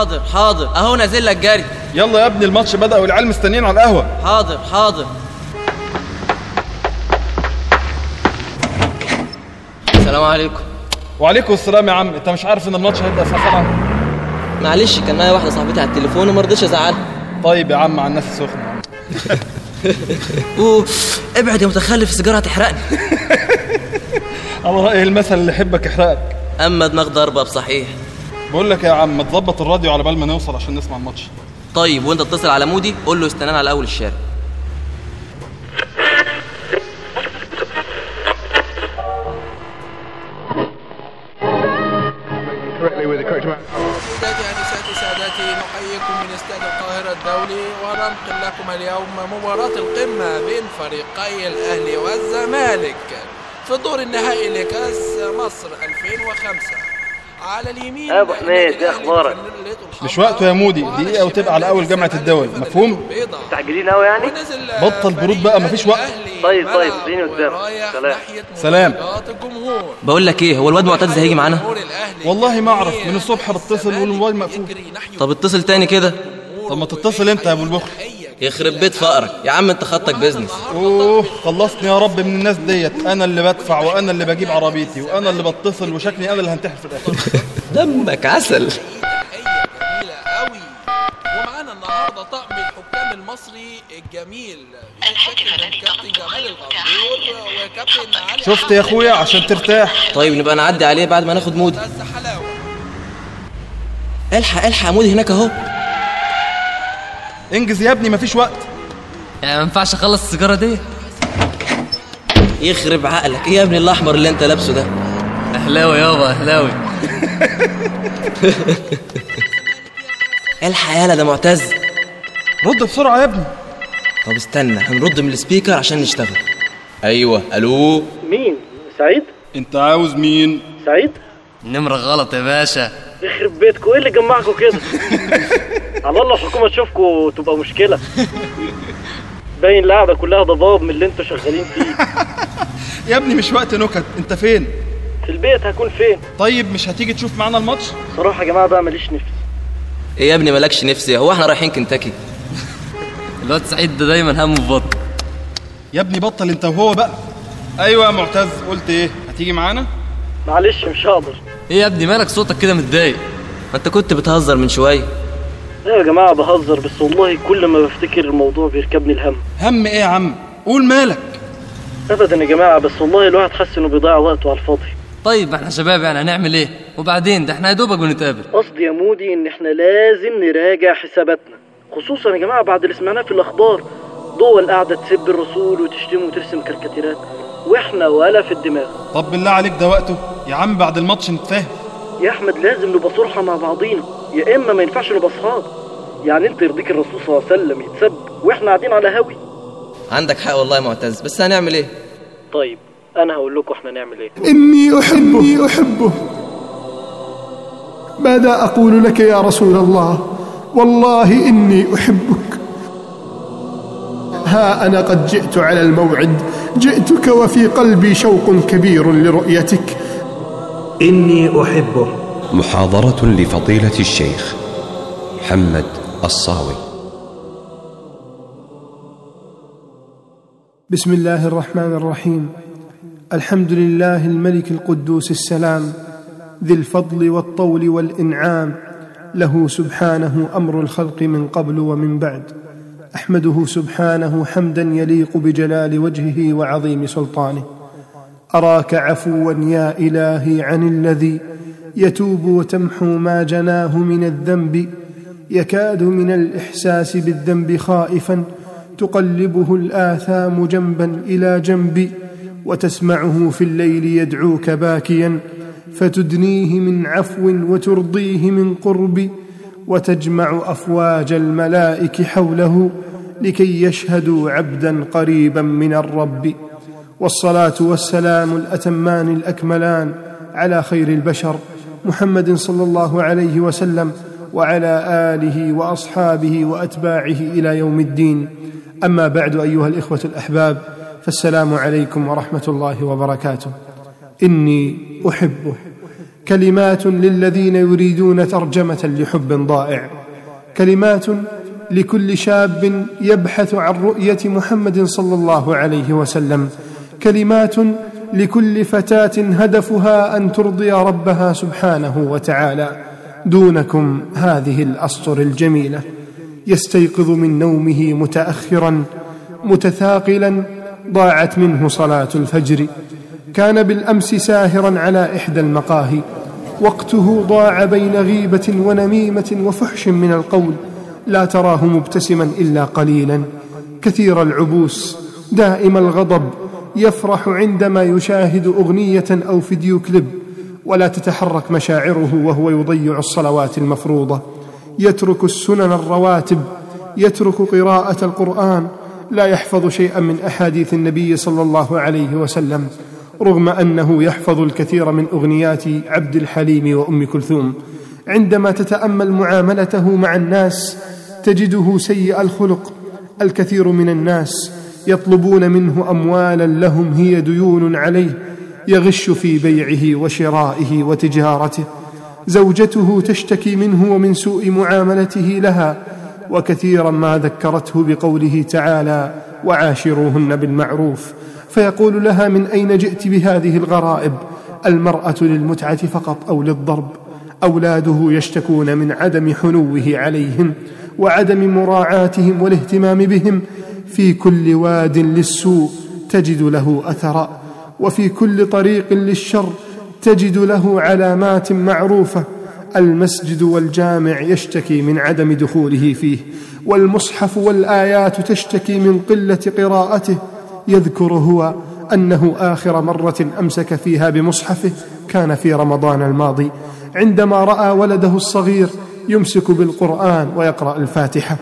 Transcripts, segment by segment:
حاضر حاضر. أهو نازل لك جري. يلا يا ابني الماتش بدأ والعيال مستنيين على القهوة. حاضر حاضر. السلام عليكم. وعليكم السلام يا عم. انت مش عارف إن الماتش هيبدأ الساعة 7 معلش كان معايا واحدة صاحبتي على التليفون وما رضيتش أزعلها. طيب يا عم على الناس السخنة. اوه ابعد يا متخلف السيجارة هتحرقني. على رأي المثل اللي يحبك يحرقك؟ أما دماغ ضربة بصحيح. بقول لك يا عم ما تظبط الراديو على بال ما نوصل عشان نسمع الماتش. طيب وانت اتصل على مودي قول له استنانا على أول الشارع. سيداتي أنساتي سادتي نحييكم من استاد القاهرة الدولي وننقل لكم اليوم مباراة القمة بين فريقي الأهلي والزمالك في الدور النهائي لكأس مصر 2005 على اليمين أبو حميد، إيه أخبارك؟ مش وقته يا مودي دقيقة وتبقى على أول جامعة الدول مفهوم؟ مستعجلين قوي يعني؟ بطل برود بقى مفيش وقت. طيب طيب اديني قدام سلام. سلام. بقول لك إيه هو الواد معتز هيجي معانا؟ والله ما أعرف من الصبح بتصل والموبايل مقفول. طب اتصل تاني كده. طب ما تتصل أنت يا أبو البخل. يخرب بيت فقرك. يا عم انت خطك business. أوه خلصني يا رب من الناس ديت. أنا اللي بدفع وأنا اللي بجيب عربيتي وأنا اللي بتصل وشكلي أنا اللي هنتحر في الآخر. دمك عسل. ومعانا النهارده طقم الحكام المصري الجميل الحكم الذي كابتن جمال الغندور وكابتن علي شفت يا أخويا؟ عشان ترتاح. طيب نبقى نعدي عليه بعد ما ناخد مودي. الحق الحق يا مودي هناك أهو. انجز يا ابني مفيش وقت. يعني ما ينفعش اخلص السيجارة دي. يخرب عقلك. إيه يا ابني الأحمر اللي أنت لابسه ده؟ أهلاوي يابا أهلاوي. الحق يالا ده معتز. رد بسرعة يا ابني. طب استنى هنرد من السبيكر عشان نشتغل. أيوه. ألو؟ مين؟ سعيد؟ أنت عاوز مين؟ سعيد؟ النمره غلط يا باشا. يخرب بيتكم. إيه اللي جمعكم كده؟ على الله الحكومة تشوفكم تبقى مشكلة. باين القعدة كلها ضباب من اللي أنتوا شغالين فيه. يا ابني مش وقت نكت. انت فين؟ في البيت هكون فين؟ طيب مش هتيجي تشوف معانا الماتش؟ صراحة يا جماعة بقى ماليش نفس. إيه يا ابني مالكش نفسي هو إحنا رايحين كنتاكي. الواد سعيد ده دايما همه في بطن. يا ابني بطل انت وهو بقى. أيوه يا معتز قلت إيه؟ هتيجي معانا؟ معلش مش هقدر. إيه يا ابني مالك صوتك كده متضايق؟ ما أنت كنت بتهزر من شوية. يا جماعة بهزر بس والله كل ما بفتكر الموضوع بيركبني الهم. هم إيه يا عم؟ قول مالك. ابدا يا جماعة بس والله الواحد حس إنه بيضيع وقته على الفاضي. طيب ما إحنا شباب يعني هنعمل إيه؟ وبعدين ده إحنا يا دوبك بنتقابل. قصدي يا مودي إن إحنا لازم نراجع حساباتنا. خصوصا يا جماعة بعد اللي سمعناه في الأخبار. دول قاعدة تسب الرسول وتشتم وترسم كاريكاتيرات. وإحنا ولا في الدماغ. طب بالله عليك ده وقته. يا عم بعد الماتش نتفاهم. يا أحمد لازم نبقى صرحة مع بعضينا. يا إما ما ينفعش نبقى أصحاب. يعني أنت يرضيك الرسول صلى الله عليه وسلم يتسب وإحنا قاعدين على هوي عندك حق والله يا معتز بس هنعمل إيه؟ طيب أنا هقول لكم إحنا نعمل إيه. إني أحبه. إني أحبه. ماذا أقول لك يا رسول الله؟ والله إني أحبك. ها أنا قد جئت على الموعد. جئتك وفي قلبي شوق كبير لرؤيتك. إني أحبه. محاضرة لفضيلة الشيخ محمد الصاوي. بسم الله الرحمن الرحيم. الحمد لله الملك القدوس السلام ذي الفضل والطول والإنعام له سبحانه أمر الخلق من قبل ومن بعد. أحمده سبحانه حمدا يليق بجلال وجهه وعظيم سلطانه. أراك عفوا يا إلهي عن الذي يتوب وتمحو ما جناه من الذنب يكاد من الإحساس بالذنب خائفا تقلبه الآثام جنبا إلى جنب وتسمعه في الليل يدعوك باكيا فتدنيه من عفو وترضيه من قرب وتجمع أفواج الملائك حوله لكي يشهدوا عبدا قريبا من الرب. والصلاة والسلام الأتمان الأكملان على خير البشر. محمد صلى الله عليه وسلم وعلى آله وأصحابه وأتباعه إلى يوم الدين. أما بعد أيها الإخوة الأحباب فالسلام عليكم ورحمة الله وبركاته. إني احبه كلمات للذين يريدون ترجمة لحب ضائع. كلمات لكل شاب يبحث عن رؤية محمد صلى الله عليه وسلم. كلمات لكل فتاة هدفها أن ترضي ربها سبحانه وتعالى دونكم هذه الأسطر الجميلة. يستيقظ من نومه متاخرا متثاقلا ضاعت منه صلاة الفجر. كان بالأمس ساهرا على إحدى المقاهي. وقته ضاع بين غيبة ونميمة وفحش من القول. لا تراه مبتسما إلا قليلا. كثير العبوس دائم الغضب يفرح عندما يشاهد أغنية أو فيديو كليب ولا تتحرك مشاعره وهو يضيع الصلوات المفروضة. يترك السنن الرواتب يترك قراءة القرآن لا يحفظ شيئا من أحاديث النبي صلى الله عليه وسلم رغم أنه يحفظ الكثير من أغنيات عبد الحليم وأم كلثوم. عندما تتأمل معاملته مع الناس تجده سيء الخلق. الكثير من الناس يطلبون منه أموالا لهم هي ديون عليه يغش في بيعه وشرائه وتجارته. زوجته تشتكي منه ومن سوء معاملته لها وكثيرا ما ذكرته بقوله تعالى وعاشروهن بالمعروف فيقول لها من أين جئت بهذه الغرائب؟ المرأة للمتعة فقط أو للضرب. أولاده يشتكون من عدم حنوه عليهم وعدم مراعاتهم والاهتمام بهم في كل واد للسوء تجد له اثرا وفي كل طريق للشر تجد له علامات معروفة. المسجد والجامع يشتكي من عدم دخوله فيه والمصحف والآيات تشتكي من قلة قراءته. يذكر هو أنه آخر مرة أمسك فيها بمصحفه كان في رمضان الماضي عندما رأى ولده الصغير يمسك بالقرآن ويقرأ الفاتحة.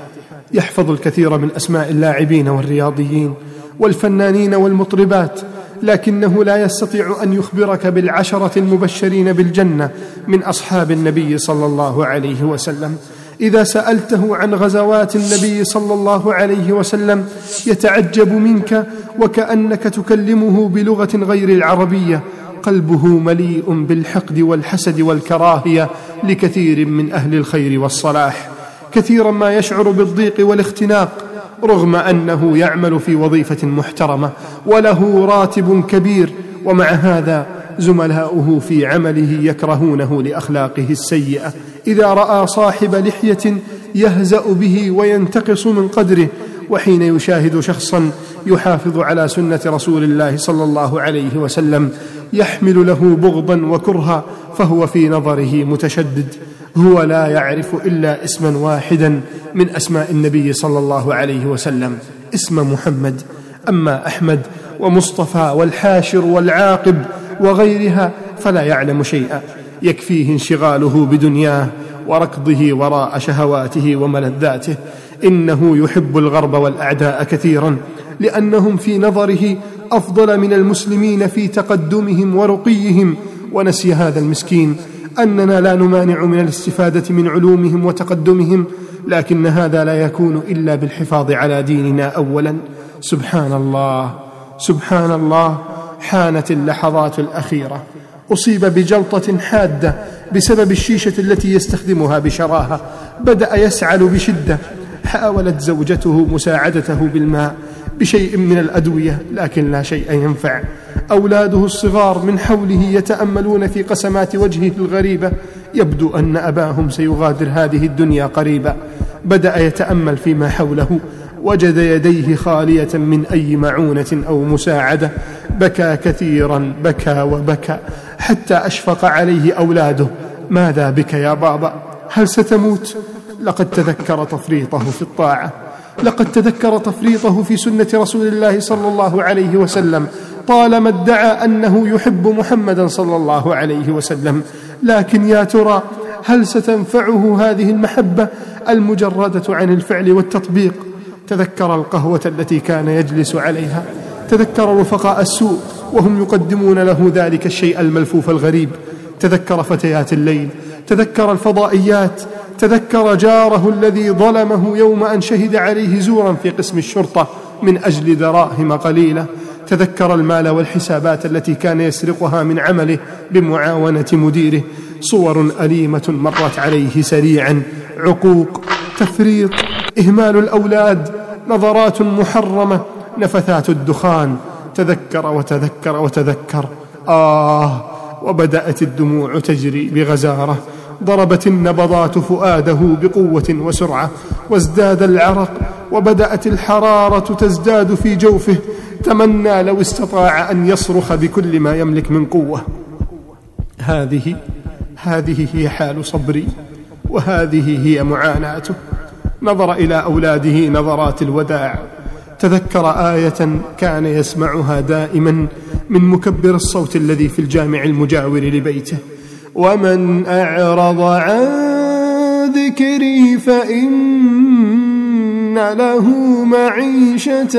يحفظ الكثير من أسماء اللاعبين والرياضيين والفنانين والمطربات لكنه لا يستطيع أن يخبرك بالعشرة المبشرين بالجنة من أصحاب النبي صلى الله عليه وسلم. إذا سألته عن غزوات النبي صلى الله عليه وسلم يتعجب منك وكأنك تكلمه بلغة غير العربية. قلبه مليء بالحقد والحسد والكراهية لكثير من أهل الخير والصلاح. كثيرا ما يشعر بالضيق والاختناق رغم أنه يعمل في وظيفة محترمة وله راتب كبير ومع هذا زملاؤه في عمله يكرهونه لأخلاقه السيئة. إذا رأى صاحب لحية يهزأ به وينتقص من قدره وحين يشاهد شخصا يحافظ على سنة رسول الله صلى الله عليه وسلم يحمل له بغضا وكرها فهو في نظره متشدد. هو لا يعرف إلا اسما واحدا من أسماء النبي صلى الله عليه وسلم اسم محمد. أما أحمد ومصطفى والحاشر والعاقب وغيرها فلا يعلم شيئا. يكفيه انشغاله بدنياه وركضه وراء شهواته وملذاته. إنه يحب الغرب والأعداء كثيرا لأنهم في نظره أفضل من المسلمين في تقدمهم ورقيهم. ونسي هذا المسكين أننا لا نمانع من الاستفادة من علومهم وتقدمهم لكن هذا لا يكون إلا بالحفاظ على ديننا اولا. سبحان الله سبحان الله حانت اللحظات الأخيرة. أصيب بجلطة حادة بسبب الشيشة التي يستخدمها بشراهة. بدأ يسعل بشدة. حاولت زوجته مساعدته بالماء بشيء من الأدوية لكن لا شيء ينفع. أولاده الصغار من حوله يتأملون في قسمات وجهه الغريبة يبدو أن أباهم سيغادر هذه الدنيا قريبا. بدأ يتأمل فيما حوله وجد يديه خالية من أي معونة أو مساعدة. بكى كثيرا بكى وبكى حتى أشفق عليه أولاده. ماذا بك يا بابا؟ هل ستموت؟ لقد تذكر تفريطه في الطاعة. لقد تذكر تفريطه في سنة رسول الله صلى الله عليه وسلم. طالما ادعى أنه يحب محمدا صلى الله عليه وسلم. لكن يا ترى هل ستنفعه هذه المحبة المجردة عن الفعل والتطبيق؟ تذكر القهوة التي كان يجلس عليها. تذكر رفقاء السوء وهم يقدمون له ذلك الشيء الملفوف الغريب. تذكر فتيات الليل. تذكر الفضائيات. تذكر جاره الذي ظلمه يوم أن شهد عليه زورا في قسم الشرطة من أجل دراهم قليله تذكر المال والحسابات التي كان يسرقها من عمله بمعاونة مديره. صور أليمة مرت عليه سريعا. عقوق تفريط إهمال الأولاد نظرات محرمة نفثات الدخان. تذكر وتذكر وتذكر. آه وبدأت الدموع تجري بغزارة. ضربت النبضات فؤاده بقوة وسرعة. وازداد العرق وبدأت الحرارة تزداد في جوفه. تمنى لو استطاع أن يصرخ بكل ما يملك من قوة. هذه هذه هي حال صبري وهذه هي معاناته. نظر إلى أولاده نظرات الوداع. تذكر آية كان يسمعها دائما من مكبر الصوت الذي في الجامع المجاور لبيته. ومن أعرض عن ذكري فإن له معيشة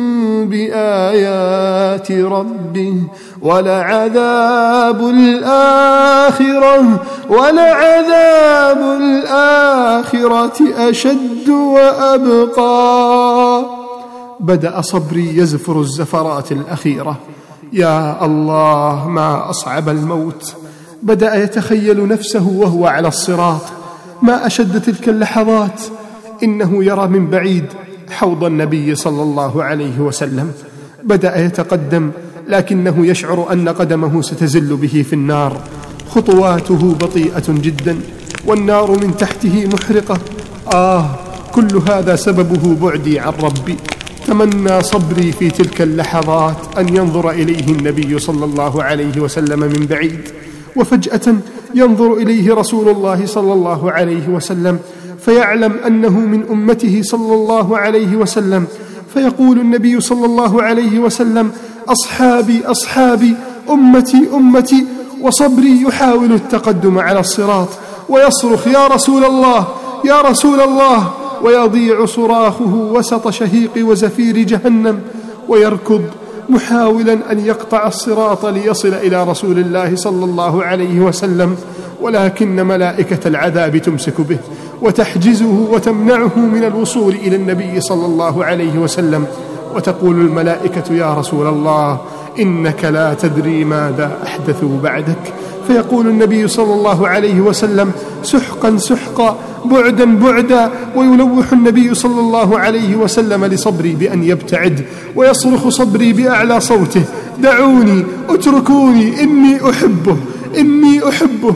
بآيات ربه ولعذاب الآخرة ولعذاب الآخرة أشد وأبقى. بدأ صبري يزفر الزفرات الأخيرة. يا الله ما أصعب الموت. بدأ يتخيل نفسه وهو على الصراط. ما أشد تلك اللحظات. إنه يرى من بعيد حوض النبي صلى الله عليه وسلم. بدأ يتقدم لكنه يشعر أن قدمه ستزل به في النار. خطواته بطيئة جدا والنار من تحته محرقة. آه كل هذا سببه بعدي عن ربي. تمنى صبري في تلك اللحظات أن ينظر إليه النبي صلى الله عليه وسلم من بعيد. وفجأة ينظر إليه رسول الله صلى الله عليه وسلم. فيعلم أنه من أمته صلى الله عليه وسلم. فيقول النبي صلى الله عليه وسلم أصحابي أصحابي أمتي أمتي وصبري يحاول التقدم على الصراط ويصرخ يا رسول الله يا رسول الله. ويضيع صراخه وسط شهيق وزفير جهنم ويركض محاولا أن يقطع الصراط ليصل إلى رسول الله صلى الله عليه وسلم. ولكن ملائكة العذاب تمسك به. وتحجزه وتمنعه من الوصول إلى النبي صلى الله عليه وسلم. وتقول الملائكة يا رسول الله إنك لا تدري ماذا احدثوا بعدك. فيقول النبي صلى الله عليه وسلم سحقا سحقا بعدا بعدا. ويلوح النبي صلى الله عليه وسلم لصبري بأن يبتعد ويصرخ صبري بأعلى صوته دعوني اتركوني إني أحبه إني أحبه.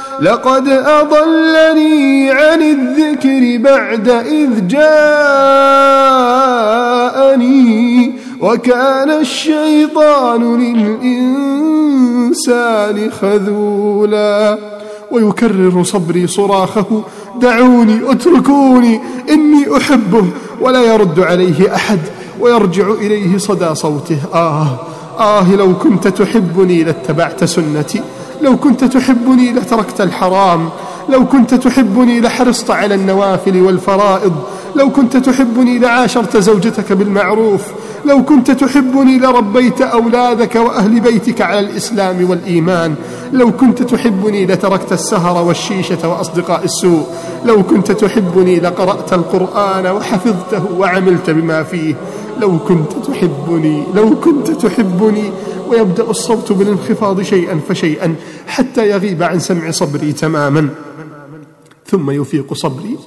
لقد أضلني عن الذكر بعد إذ جاءني وكان الشيطان للإنسان خذولا ويكرر صبري صراخه دعوني اتركوني إني أحبه ولا يرد عليه أحد ويرجع إليه صدى صوته آه آه لو كنت تحبني لاتبعت سنتي لو كنت تحبني لتركت الحرام لو كنت تحبني لحرصت على النوافل والفرائض لو كنت تحبني لعاشرت زوجتك بالمعروف لو كنت تحبني لربيت أولادك وأهل بيتك على الإسلام والإيمان لو كنت تحبني لتركت السهر والشيشة وأصدقاء السوء لو كنت تحبني لقرأت القرآن وحفظته وعملت بما فيه لو كنت تحبني لو كنت تحبني ويبدأ الصوت بالانخفاض شيئا فشيئا حتى يغيب عن سمع صبري تماما. ثم يفيق صبري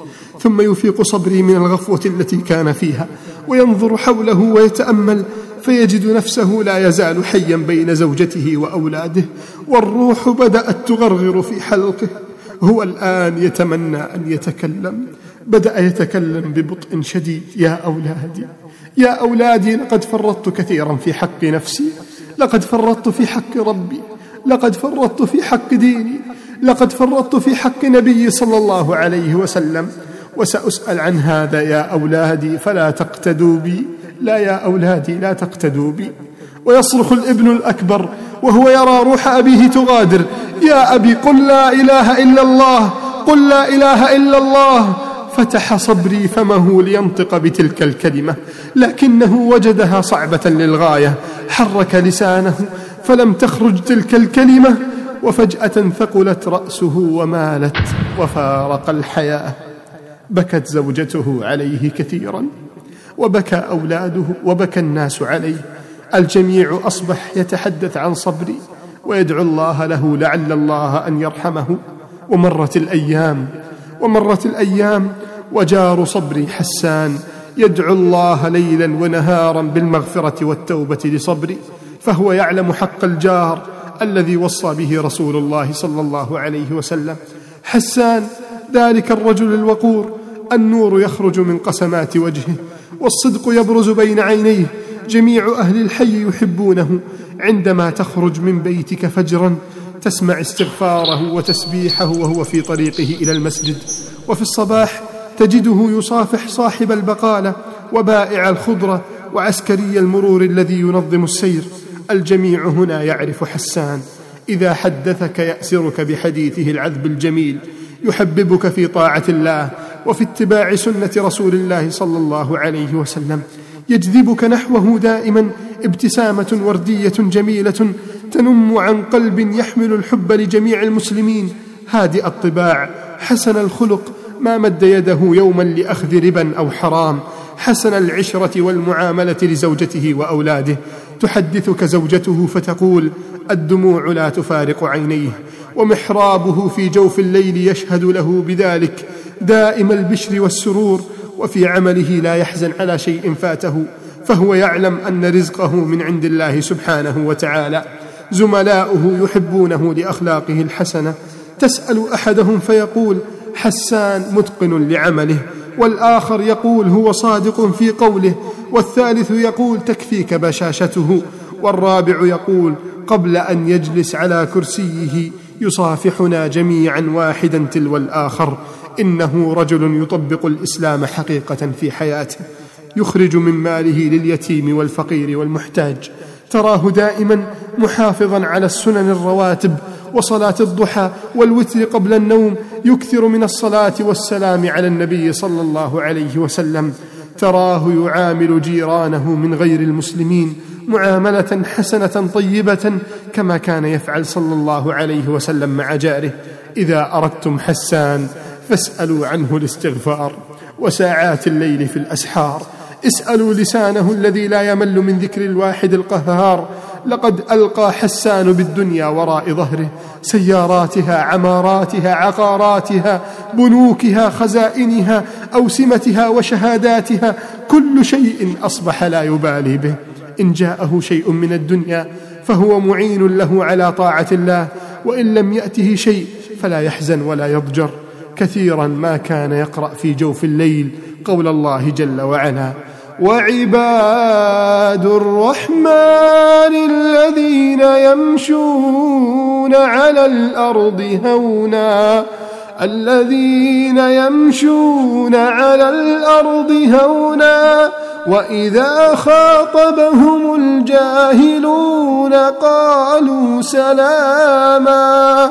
ثم يفيق صبري من الغفوة التي كان فيها وينظر حوله ويتأمل فيجد نفسه لا يزال حيا بين زوجته وأولاده والروح بدأت تغرغر في حلقه. هو الآن يتمنى أن يتكلم بدأ يتكلم ببطء شديد يا أولادي يا أولادي لقد فرطت كثيرا في حق نفسي لقد فرطت في حق ربي لقد فرطت في حق ديني لقد فرطت في حق نبي صلى الله عليه وسلم. وسأسأل عن هذا يا أولادي فلا تقتدوا بي. لا يا أولادي لا تقتدوا بي. ويصرخ الابن الأكبر وهو يرى روح أبيه تغادر. يا أبي قل لا إله إلا الله قل لا إله إلا الله. فتح صبري فمه لينطق بتلك الكلمة لكنه وجدها صعبة للغاية. حرك لسانه فلم تخرج تلك الكلمة وفجأة ثقلت رأسه ومالت وفارق الحياة. بكت زوجته عليه كثيرا وبكى أولاده وبكى الناس عليه. الجميع أصبح يتحدث عن صبري ويدعو الله له لعل الله أن يرحمه. ومرت الأيام ومرت الأيام وجار صبري حسان. يدعو الله ليلا ونهارا بالمغفرة والتوبة لصبري فهو يعلم حق الجار الذي وصى به رسول الله صلى الله عليه وسلم. حسان ذلك الرجل الوقور النور يخرج من قسمات وجهه والصدق يبرز بين عينيه. جميع أهل الحي يحبونه عندما تخرج من بيتك فجرا. تسمع استغفاره وتسبيحه وهو في طريقه إلى المسجد. وفي الصباح تجده يصافح صاحب البقالة وبائع الخضرة وعسكري المرور الذي ينظم السير. الجميع هنا يعرف حسان. إذا حدثك يأسرك بحديثه العذب الجميل. يحببك في طاعة الله وفي اتباع سنة رسول الله صلى الله عليه وسلم. يجذبك نحوه دائما ابتسامة وردية جميلة تنم عن قلب يحمل الحب لجميع المسلمين. هادئ الطباع حسن الخلق ما مد يده يوما لأخذ ربا أو حرام. حسن العشرة والمعاملة لزوجته وأولاده. تحدثك زوجته فتقول الدموع لا تفارق عينيه. ومحرابه في جوف الليل يشهد له بذلك. دائم البشر والسرور وفي عمله لا يحزن على شيء فاته. فهو يعلم أن رزقه من عند الله سبحانه وتعالى. زملاؤه يحبونه لأخلاقه الحسنة. تسأل أحدهم فيقول حسان متقن لعمله والآخر يقول هو صادق في قوله والثالث يقول تكفيك بشاشته. والرابع يقول قبل أن يجلس على كرسيه يصافحنا جميعا واحدا تلو الآخر. إنه رجل يطبق الإسلام حقيقة في حياته. يخرج من ماله لليتيم والفقير والمحتاج. تراه دائما محافظا على السنن الرواتب وصلاة الضحى والوتر قبل النوم يكثر من الصلاة والسلام على النبي صلى الله عليه وسلم. تراه يعامل جيرانه من غير المسلمين معاملة حسنة طيبة كما كان يفعل صلى الله عليه وسلم مع جاره. إذا أردتم حسان فاسألوا عنه الاستغفار وساعات الليل في الأسحار. اسألوا لسانه الذي لا يمل من ذكر الواحد القهار لقد ألقى حسان بالدنيا وراء ظهره سياراتها عماراتها عقاراتها بنوكها خزائنها أوسمتها وشهاداتها كل شيء أصبح لا يبالي به. إن جاءه شيء من الدنيا فهو معين له على طاعة الله وإن لم يأته شيء فلا يحزن ولا يضجر. كثيرا ما كان يقرأ في جوف الليل قول الله جل وعلا. وعباد الرحمن الذين يمشون على الأرض هونا الذين يمشون على الأرض هونا وإذا خاطبهم الجاهلون قالوا سلاما.